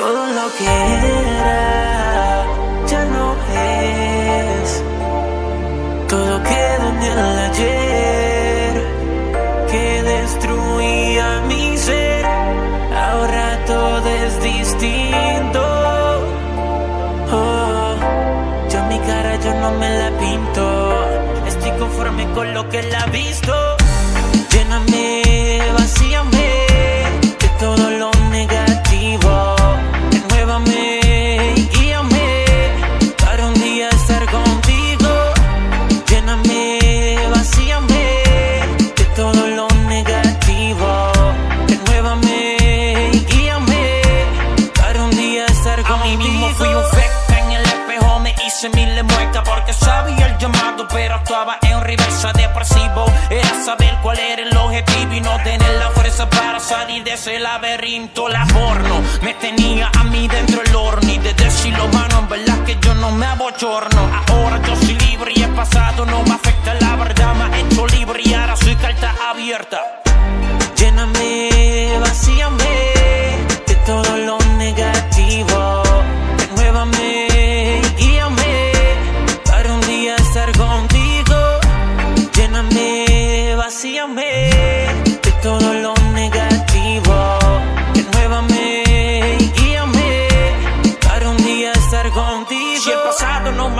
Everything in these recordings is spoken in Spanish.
lo que era ya no es. Todo quedó en el ayer que destruía mi ser. Ahora todo es distinto. Oh, yo mi cara yo no me la pinto. Estoy conforme con lo que la ha visto. Saber cuál era el objetivo y no tener la fuerza para salir de ese laberinto. La porno me tenía a mí dentro del horno y de decirlo mano, en verdad que yo no me abochorno. Ahora yo soy libre y el pasado no me afecta, la verdad me ha hecho libre y ahora soy carta abierta.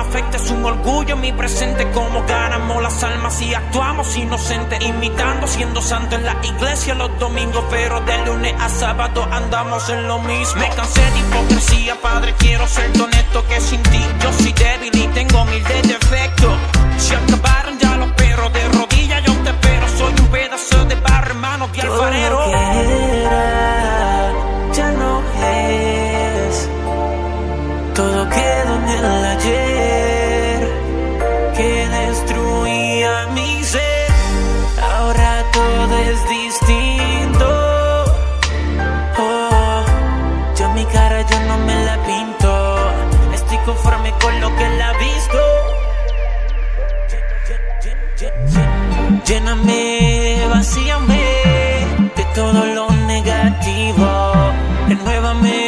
Afecta es un orgullo mi presente. Como ganamos las almas y actuamos inocentes imitando siendo santo en la iglesia los domingos. Pero de lunes a sábado andamos en lo mismo. Me cansé de hipocresía padre quiero ser honesto Lléname, vacíame de todo lo negativo. Renuévame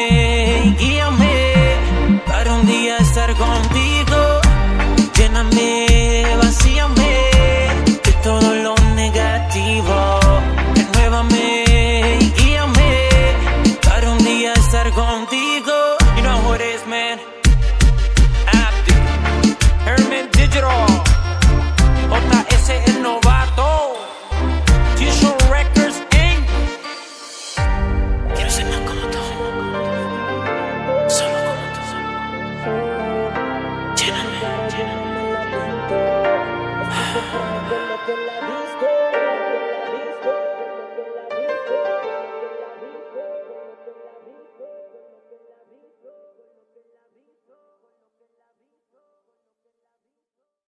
Abdullah